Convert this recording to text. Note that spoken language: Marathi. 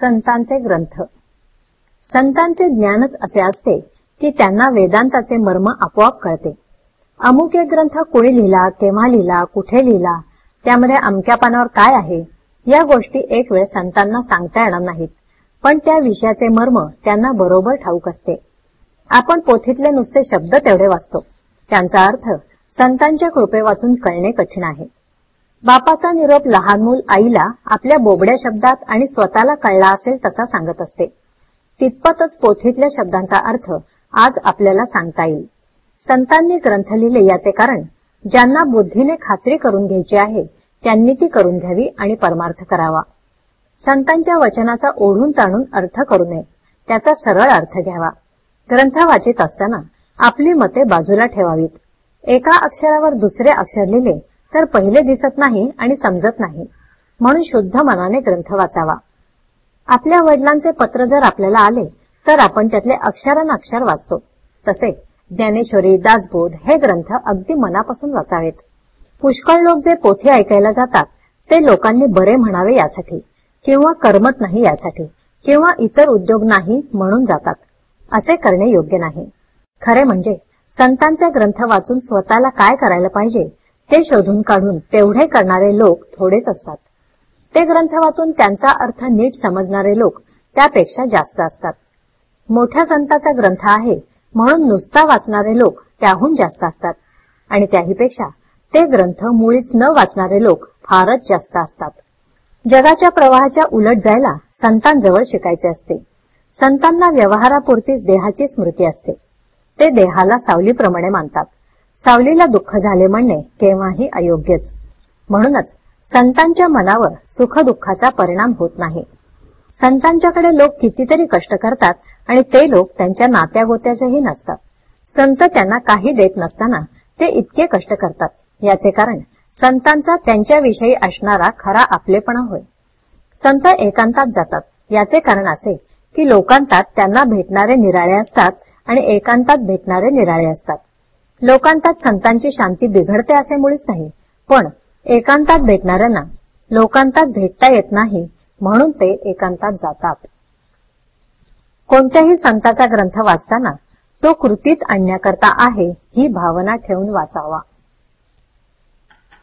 संतांचे ग्रंथ. संतांचे ज्ञानच असे असते की त्यांना वेदांताचे मर्म आपोआप कळते. अमुक एक ग्रंथ कोणी लिहिला केव्हा लिहिला कुठे लिहिला त्यामध्ये अमक्या पानावर काय आहे या गोष्टी एक वेळ संतांना सांगता येणार नाहीत. पण त्या विषयाचे मर्म त्यांना बरोबर ठाऊक असते. आपण पोथीतले नुसते शब्द तेवढे वाचतो. त्यांचा अर्थ संतांच्या कृपे वाचून कळणे कठीण आहे. बापाचा निरोप लहान मूल आईला आपल्या बोबड्या शब्दात आणि स्वतःला कळला असेल तसा सांगत असते. तितपतच पोथीतल्या शब्दांचा अर्थ आज आपल्याला सांगता येईल. संतांनी ग्रंथ लिहिले याचे कारण ज्यांना बुद्धीने खात्री करून घ्यायची आहे त्यांनी ती करून घ्यावी आणि परमार्थ करावा. संतांच्या वचनाचा ओढून ताणून अर्थ करू नये त्याचा सरळ अर्थ घ्यावा. ग्रंथ वाचित असताना आपली मते बाजूला ठेवावीत. एका अक्षरावर दुसरे अक्षर लिहिले तर पहिले दिसत नाही आणि समजत नाही. म्हणून शुद्ध मनाने ग्रंथ वाचावा. आपल्या वडिलांचे पत्र जर आपल्याला आले तर आपण त्यातले अक्षरान अक्षर वाचतो. तसे ज्ञानेश्वरी दासबोध हे ग्रंथ अगदी मनापासून वाचावेत. पुष्कळ लोक जे पोथी ऐकायला जातात ते लोकांनी बरे म्हणावे यासाठी किंवा करमत नाही यासाठी किंवा इतर उद्योग नाही म्हणून जातात. असे करणे योग्य नाही. खरे म्हणजे संतांचे ग्रंथ वाचून स्वतःला काय करायला पाहिजे ते शोधून काढून तेवढे करणारे लोक थोडेच असतात. ते ग्रंथ वाचून त्यांचा अर्थ नीट समजणारे लोक त्यापेक्षा जास्त असतात. मोठ्या संताचा ग्रंथ आहे म्हणून नुसता वाचणारे लोक त्याहून जास्त असतात. आणि त्याहीपेक्षा ते ग्रंथ मुळीच न वाचणारे लोक फारच जास्त असतात. जगाच्या प्रवाहाच्या उलट जायला संतांजवळ शिकायचे असते. संतांना व्यवहारापुरतीच देहाची स्मृती असते. ते देहाला सावलीप्रमाणे मानतात. सावलीला दुःख झाले म्हणणे केव्हाही अयोग्यच. म्हणूनच संतांच्या मनावर सुखदुःखाचा परिणाम होत नाही. संतांच्याकडे लोक कितीतरी कष्ट करतात आणि ते लोक त्यांच्या नात्या गोत्याचेही नसतात. संत त्यांना काही देत नसताना ते इतके कष्ट करतात. याचे कारण संतांचा त्यांच्याविषयी असणारा खरा आपलेपणा होय. संत एकांतात जातात. याचे कारण असे की लोकांतात त्यांना भेटणारे निराळे असतात आणि एकांतात भेटणारे निराळे असतात. लोकांतात संतांची शांती बिघडते असे मुळीच नाही. पण एकांतात भेटणाऱ्यांना लोकांतात भेटता येत नाही म्हणून ते एकांतात जातात. कोणत्याही संताचा ग्रंथ वाचताना तो कृतीत आणण्याकरता आहे ही भावना ठेवून वाचावा.